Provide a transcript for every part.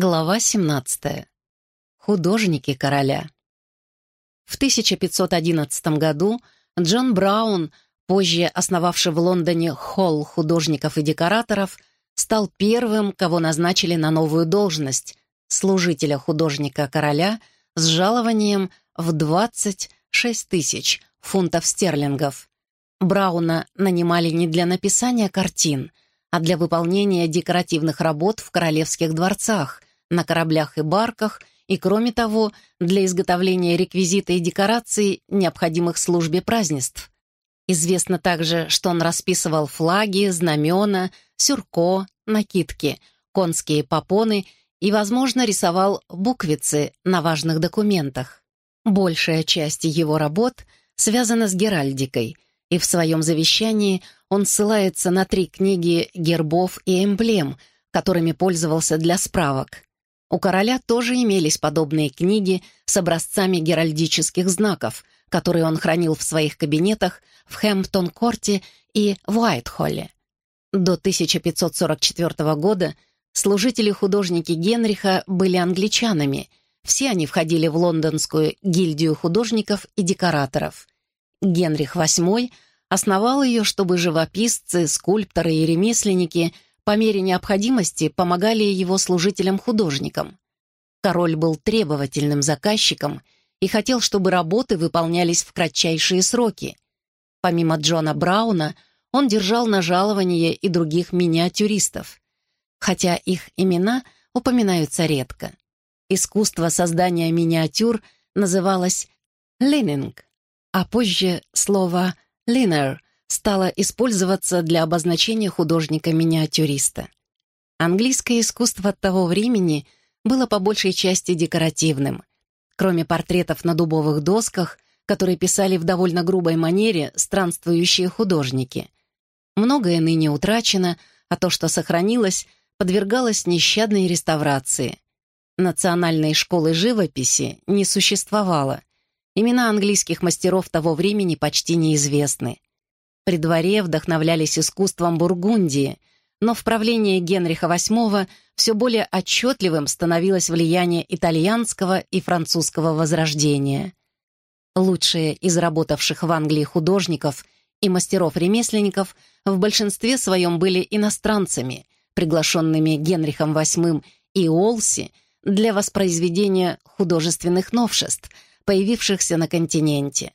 Глава 17. Художники короля. В 1511 году Джон Браун, позже основавший в Лондоне холл художников и декораторов, стал первым, кого назначили на новую должность — служителя художника короля с жалованием в 26 тысяч фунтов стерлингов. Брауна нанимали не для написания картин — а для выполнения декоративных работ в королевских дворцах, на кораблях и барках, и, кроме того, для изготовления реквизита и декораций, необходимых службе празднеств. Известно также, что он расписывал флаги, знамена, сюрко, накидки, конские попоны и, возможно, рисовал буквицы на важных документах. Большая часть его работ связана с геральдикой — и в своем завещании он ссылается на три книги гербов и эмблем, которыми пользовался для справок. У короля тоже имелись подобные книги с образцами геральдических знаков, которые он хранил в своих кабинетах в Хэмптон-корте и в Уайтхолле. До 1544 года служители-художники Генриха были англичанами, все они входили в лондонскую гильдию художников и декораторов — Генрих VIII основал ее, чтобы живописцы, скульпторы и ремесленники по мере необходимости помогали его служителям-художникам. Король был требовательным заказчиком и хотел, чтобы работы выполнялись в кратчайшие сроки. Помимо Джона Брауна, он держал на жалование и других миниатюристов, хотя их имена упоминаются редко. Искусство создания миниатюр называлось «ленинг», а позже слово «линер» стало использоваться для обозначения художника-миниатюриста. Английское искусство того времени было по большей части декоративным. Кроме портретов на дубовых досках, которые писали в довольно грубой манере странствующие художники. Многое ныне утрачено, а то, что сохранилось, подвергалось нещадной реставрации. Национальной школы живописи не существовало, Имена английских мастеров того времени почти неизвестны. При дворе вдохновлялись искусством Бургундии, но в правлении Генриха VIII все более отчетливым становилось влияние итальянского и французского возрождения. Лучшие из работавших в Англии художников и мастеров-ремесленников в большинстве своем были иностранцами, приглашенными Генрихом VIII и Олси для воспроизведения художественных новшеств – появившихся на континенте.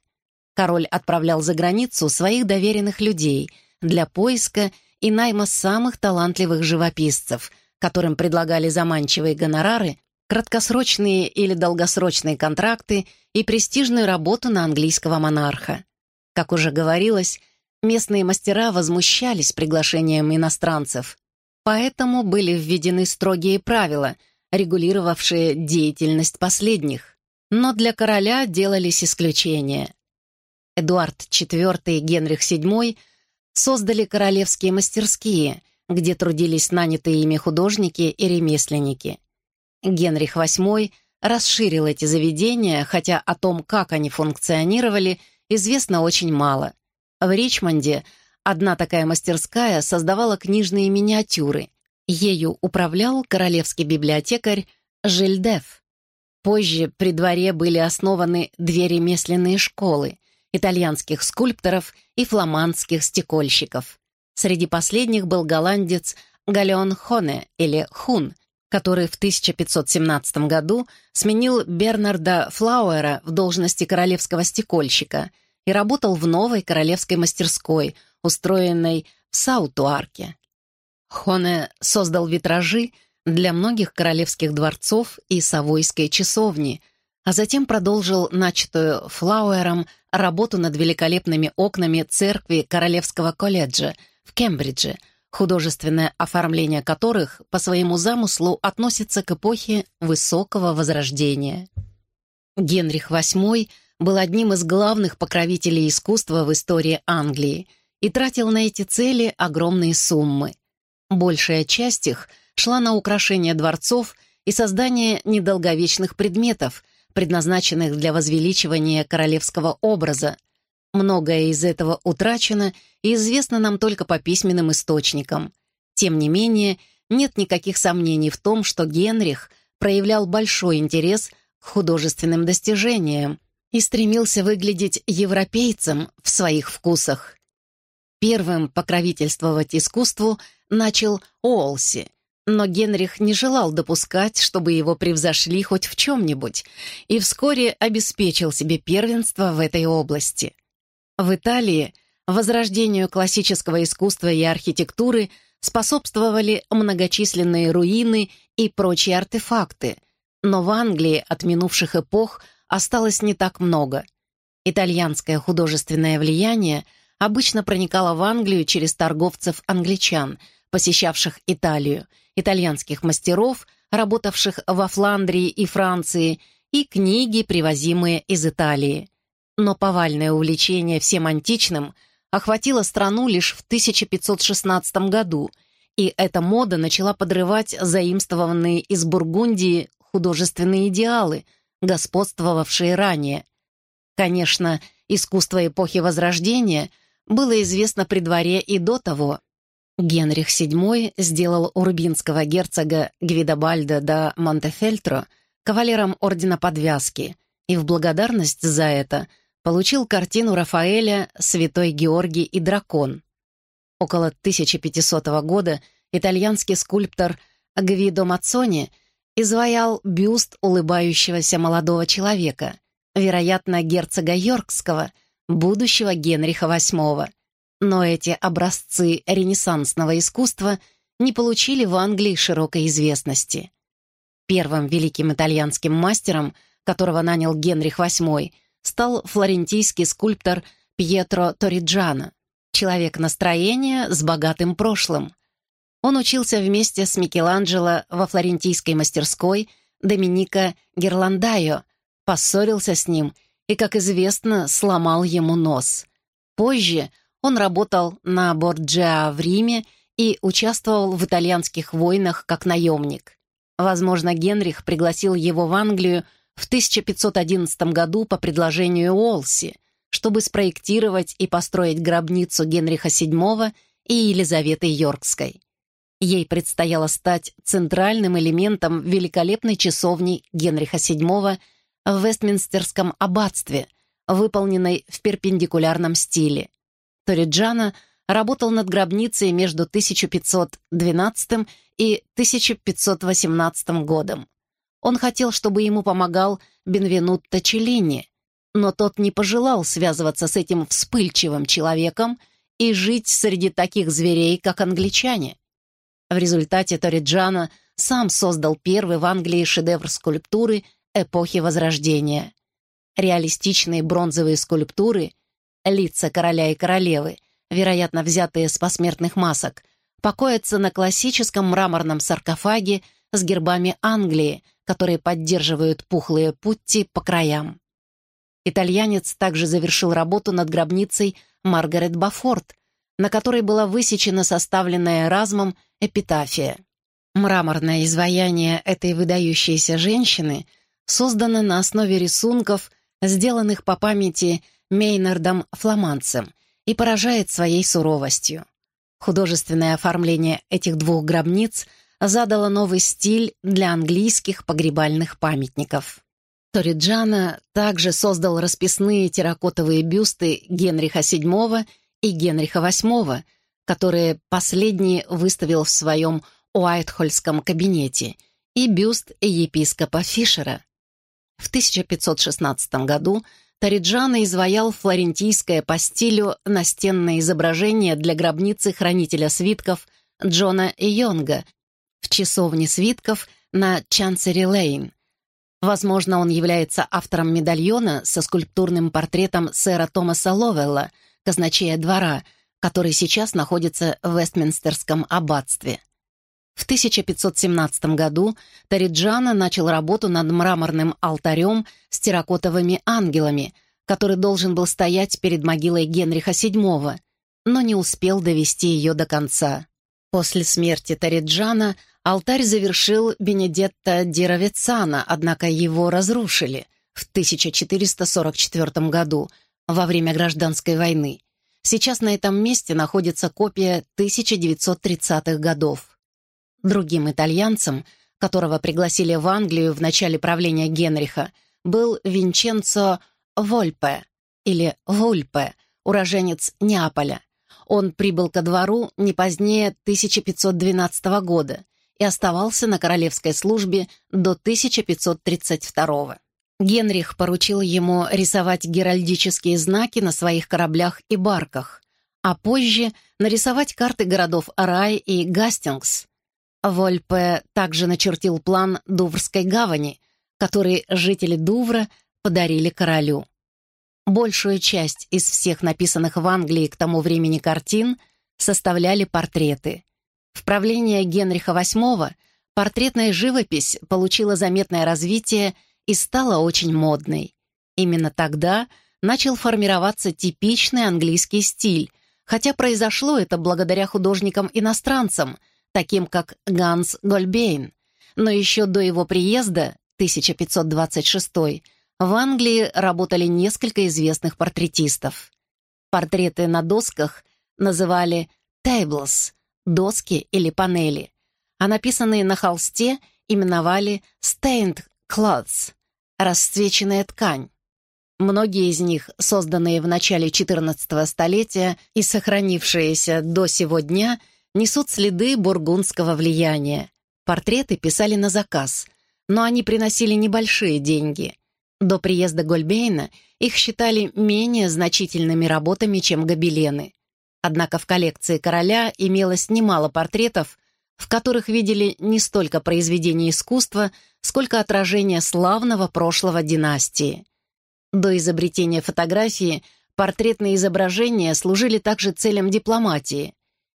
Король отправлял за границу своих доверенных людей для поиска и найма самых талантливых живописцев, которым предлагали заманчивые гонорары, краткосрочные или долгосрочные контракты и престижную работу на английского монарха. Как уже говорилось, местные мастера возмущались приглашением иностранцев, поэтому были введены строгие правила, регулировавшие деятельность последних. Но для короля делались исключения. Эдуард IV и Генрих VII создали королевские мастерские, где трудились нанятые ими художники и ремесленники. Генрих VIII расширил эти заведения, хотя о том, как они функционировали, известно очень мало. В Ричмонде одна такая мастерская создавала книжные миниатюры. Ею управлял королевский библиотекарь Жильдеф. Позже при дворе были основаны две ремесленные школы итальянских скульпторов и фламандских стекольщиков. Среди последних был голландец Галеон Хоне или Хун, который в 1517 году сменил Бернарда Флауэра в должности королевского стекольщика и работал в новой королевской мастерской, устроенной в Саутуарке. Хоне создал витражи, для многих королевских дворцов и Савойской часовни, а затем продолжил начатую Флауэром работу над великолепными окнами церкви Королевского колледжа в Кембридже, художественное оформление которых по своему замыслу относится к эпохе Высокого Возрождения. Генрих VIII был одним из главных покровителей искусства в истории Англии и тратил на эти цели огромные суммы. Большая часть их – шла на украшение дворцов и создание недолговечных предметов, предназначенных для возвеличивания королевского образа. Многое из этого утрачено и известно нам только по письменным источникам. Тем не менее, нет никаких сомнений в том, что Генрих проявлял большой интерес к художественным достижениям и стремился выглядеть европейцем в своих вкусах. Первым покровительствовать искусству начал Олси, но Генрих не желал допускать, чтобы его превзошли хоть в чем-нибудь, и вскоре обеспечил себе первенство в этой области. В Италии возрождению классического искусства и архитектуры способствовали многочисленные руины и прочие артефакты, но в Англии от минувших эпох осталось не так много. Итальянское художественное влияние обычно проникало в Англию через торговцев-англичан, посещавших Италию, итальянских мастеров, работавших во Фландрии и Франции, и книги, привозимые из Италии. Но повальное увлечение всем античным охватило страну лишь в 1516 году, и эта мода начала подрывать заимствованные из Бургундии художественные идеалы, господствовавшие ранее. Конечно, искусство эпохи Возрождения было известно при дворе и до того, Генрих VII сделал урбинского герцога Гвидобальда да Монтефельтро кавалером Ордена Подвязки и в благодарность за это получил картину Рафаэля «Святой Георгий и дракон». Около 1500 года итальянский скульптор Гвидо Мацони изваял бюст улыбающегося молодого человека, вероятно, герцога Йоркского, будущего Генриха VIII, но эти образцы ренессансного искусства не получили в Англии широкой известности. Первым великим итальянским мастером, которого нанял Генрих VIII, стал флорентийский скульптор Пьетро Ториджано, человек настроения с богатым прошлым. Он учился вместе с Микеланджело во флорентийской мастерской Доминика Герландайо, поссорился с ним и, как известно, сломал ему нос. Позже он работал на Борджиа в Риме и участвовал в итальянских войнах как наемник. Возможно, Генрих пригласил его в Англию в 1511 году по предложению Уолси, чтобы спроектировать и построить гробницу Генриха VII и Елизаветы Йоркской. Ей предстояло стать центральным элементом великолепной часовни Генриха VII в Вестминстерском аббатстве, выполненной в перпендикулярном стиле. Ториджана работал над гробницей между 1512 и 1518 годом. Он хотел, чтобы ему помогал Бенвенутто Челлини, но тот не пожелал связываться с этим вспыльчивым человеком и жить среди таких зверей, как англичане. В результате Ториджана сам создал первый в Англии шедевр скульптуры эпохи Возрождения. Реалистичные бронзовые скульптуры — Лица короля и королевы, вероятно, взятые с посмертных масок, покоятся на классическом мраморном саркофаге с гербами Англии, которые поддерживают пухлые путти по краям. Итальянец также завершил работу над гробницей Маргарет Бафорт, на которой была высечена составленная Эразмом эпитафия. Мраморное изваяние этой выдающейся женщины создано на основе рисунков, сделанных по памяти Мейнардом Фламандцем и поражает своей суровостью. Художественное оформление этих двух гробниц задало новый стиль для английских погребальных памятников. Ториджана также создал расписные терракотовые бюсты Генриха VII и Генриха VIII, которые последний выставил в своем Уайтхольском кабинете, и бюст епископа Фишера. В 1516 году Ториджано изваял флорентийское по стилю настенное изображение для гробницы хранителя свитков Джона Йонга в часовне свитков на Чансери-Лейн. Возможно, он является автором медальона со скульптурным портретом сэра Томаса Ловелла, казначея двора, который сейчас находится в Вестминстерском аббатстве. В 1517 году Ториджано начал работу над мраморным алтарем с терракотовыми ангелами, который должен был стоять перед могилой Генриха VII, но не успел довести ее до конца. После смерти Ториджана алтарь завершил Бенедетто ди Равеццано, однако его разрушили в 1444 году, во время гражданской войны. Сейчас на этом месте находится копия 1930-х годов. Другим итальянцем, которого пригласили в Англию в начале правления Генриха, был Винченцо Вольпе или Вульпе, уроженец Неаполя. Он прибыл ко двору не позднее 1512 года и оставался на королевской службе до 1532. Генрих поручил ему рисовать геральдические знаки на своих кораблях и барках, а позже нарисовать карты городов Рай и Гастингс. Вольпе также начертил план Дуврской гавани, который жители Дувра подарили королю. Большую часть из всех написанных в Англии к тому времени картин составляли портреты. В правление Генриха VIII портретная живопись получила заметное развитие и стала очень модной. Именно тогда начал формироваться типичный английский стиль, хотя произошло это благодаря художникам-иностранцам, таким как Ганс Гольбейн. Но еще до его приезда, 1526 в Англии работали несколько известных портретистов. Портреты на досках называли «tables» — доски или панели, а написанные на холсте именовали «stained cloths» — расцвеченная ткань. Многие из них, созданные в начале XIV столетия и сохранившиеся до сего дня, несут следы бургундского влияния. Портреты писали на заказ, но они приносили небольшие деньги. До приезда Гольбейна их считали менее значительными работами, чем гобелены. Однако в коллекции короля имелось немало портретов, в которых видели не столько произведения искусства, сколько отражение славного прошлого династии. До изобретения фотографии портретные изображения служили также целям дипломатии.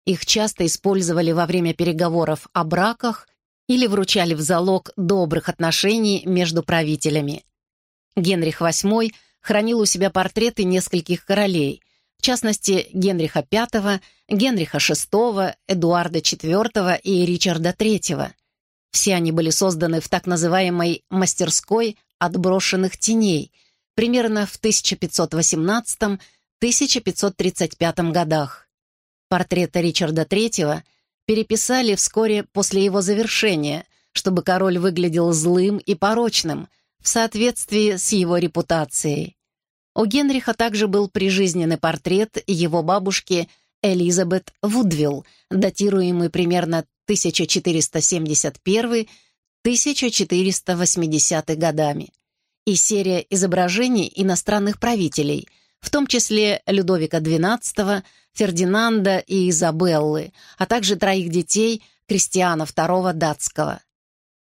Их часто использовали во время переговоров о браках или вручали в залог добрых отношений между правителями. Генрих VIII хранил у себя портреты нескольких королей, в частности Генриха V, Генриха VI, Эдуарда IV и Ричарда III. Все они были созданы в так называемой «мастерской отброшенных теней», примерно в 1518-1535 годах. Портреты Ричарда III переписали вскоре после его завершения, чтобы король выглядел злым и порочным – в соответствии с его репутацией. У Генриха также был прижизненный портрет его бабушки Элизабет Вудвилл, датируемый примерно 1471-1480 годами, и серия изображений иностранных правителей, в том числе Людовика XII, Фердинанда и Изабеллы, а также троих детей Кристиана II датского.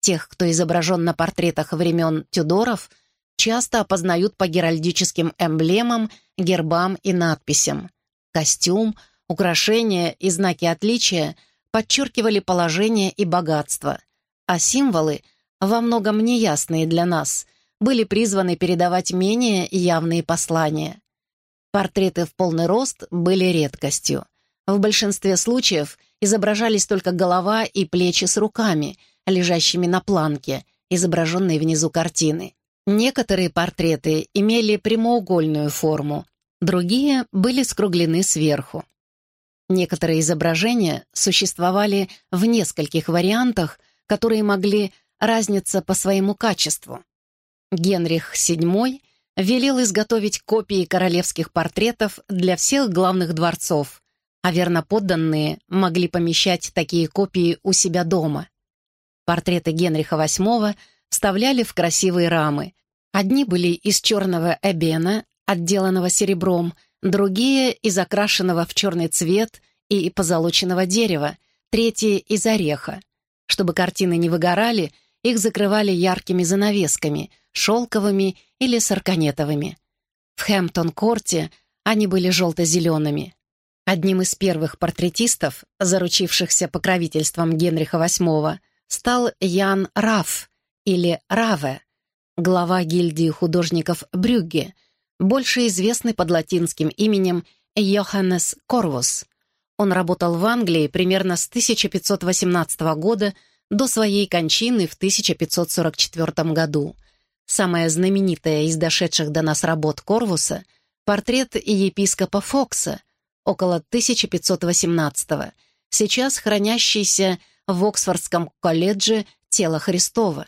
Тех, кто изображен на портретах времен Тюдоров, часто опознают по геральдическим эмблемам, гербам и надписям. Костюм, украшения и знаки отличия подчеркивали положение и богатство, а символы, во многом неясные для нас, были призваны передавать менее явные послания. Портреты в полный рост были редкостью. В большинстве случаев изображались только голова и плечи с руками – лежащими на планке, изображенной внизу картины. Некоторые портреты имели прямоугольную форму, другие были скруглены сверху. Некоторые изображения существовали в нескольких вариантах, которые могли разниться по своему качеству. Генрих VII велел изготовить копии королевских портретов для всех главных дворцов, а верноподданные могли помещать такие копии у себя дома. Портреты Генриха VIII вставляли в красивые рамы. Одни были из черного эбена, отделанного серебром, другие — из окрашенного в черный цвет и позолоченного дерева, третьи — из ореха. Чтобы картины не выгорали, их закрывали яркими занавесками, шелковыми или сарканетовыми. В Хэмптон-корте они были желто-зелеными. Одним из первых портретистов, заручившихся покровительством Генриха VIII, стал Ян Раф или Раве, глава гильдии художников Брюгге, больше известный под латинским именем Йоханнес Корвус. Он работал в Англии примерно с 1518 года до своей кончины в 1544 году. Самая знаменитая из дошедших до нас работ Корвуса — портрет епископа Фокса, около 1518 сейчас хранящийся в Оксфордском колледже «Тело Христово».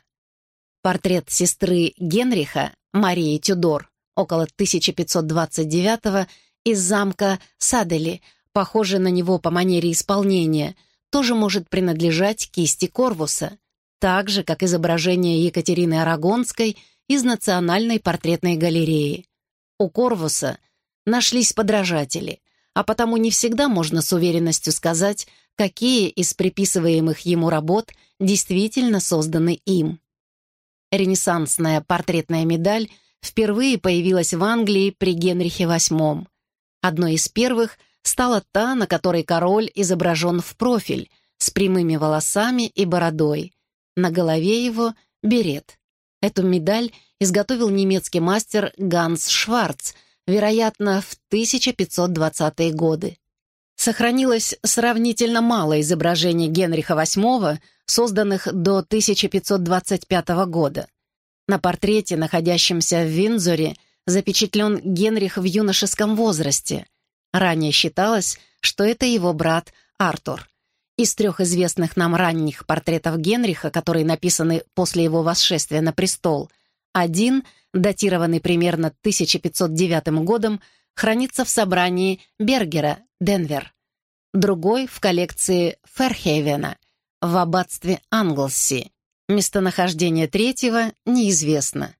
Портрет сестры Генриха, Марии Тюдор, около 1529 из замка Садели, похожий на него по манере исполнения, тоже может принадлежать кисти Корвуса, так же, как изображение Екатерины Арагонской из Национальной портретной галереи. У Корвуса нашлись подражатели, а потому не всегда можно с уверенностью сказать, какие из приписываемых ему работ действительно созданы им. Ренессансная портретная медаль впервые появилась в Англии при Генрихе VIII. Одной из первых стала та, на которой король изображен в профиль, с прямыми волосами и бородой. На голове его берет. Эту медаль изготовил немецкий мастер Ганс Шварц, вероятно, в 1520-е годы. Сохранилось сравнительно мало изображений Генриха VIII, созданных до 1525 года. На портрете, находящемся в Виндзоре, запечатлен Генрих в юношеском возрасте. Ранее считалось, что это его брат Артур. Из трех известных нам ранних портретов Генриха, которые написаны после его восшествия на престол, один, датированный примерно 1509 годом, хранится в собрании Бергера, Денвер. Другой — в коллекции Ферхейвена, в аббатстве Англси. Местонахождение третьего неизвестно.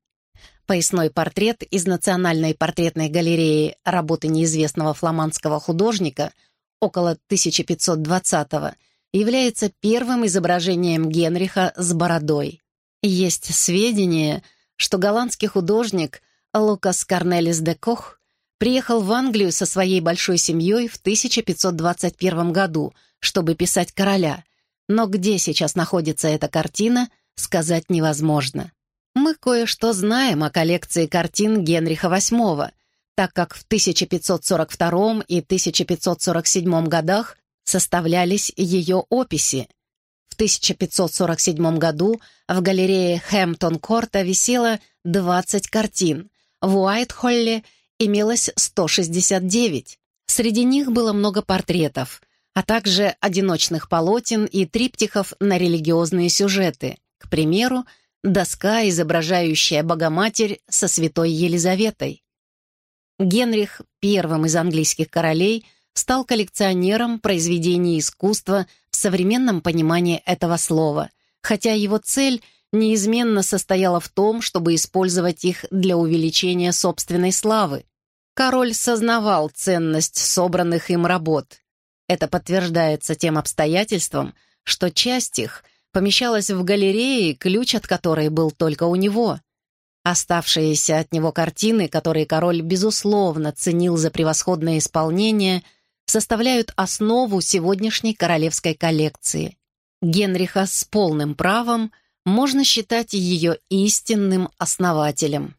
Поясной портрет из Национальной портретной галереи работы неизвестного фламандского художника около 1520-го является первым изображением Генриха с бородой. Есть сведения, что голландский художник Лукас Корнелис де Кох приехал в Англию со своей большой семьей в 1521 году, чтобы писать короля, но где сейчас находится эта картина, сказать невозможно. Мы кое-что знаем о коллекции картин Генриха VIII, так как в 1542 и 1547 годах составлялись ее описи. В 1547 году в галерее Хэмптон-Корта висело 20 картин, в Уайтхолле имелось 169. Среди них было много портретов, а также одиночных полотен и триптихов на религиозные сюжеты. К примеру, доска, изображающая Богоматерь со святой Елизаветой. Генрих, первым из английских королей, стал коллекционером произведений искусства в современном понимании этого слова, хотя его цель неизменно состояла в том, чтобы использовать их для увеличения собственной славы. Король сознавал ценность собранных им работ. Это подтверждается тем обстоятельством, что часть их помещалась в галерее, ключ от которой был только у него. Оставшиеся от него картины, которые король, безусловно, ценил за превосходное исполнение, составляют основу сегодняшней королевской коллекции. Генриха с полным правом можно считать ее истинным основателем.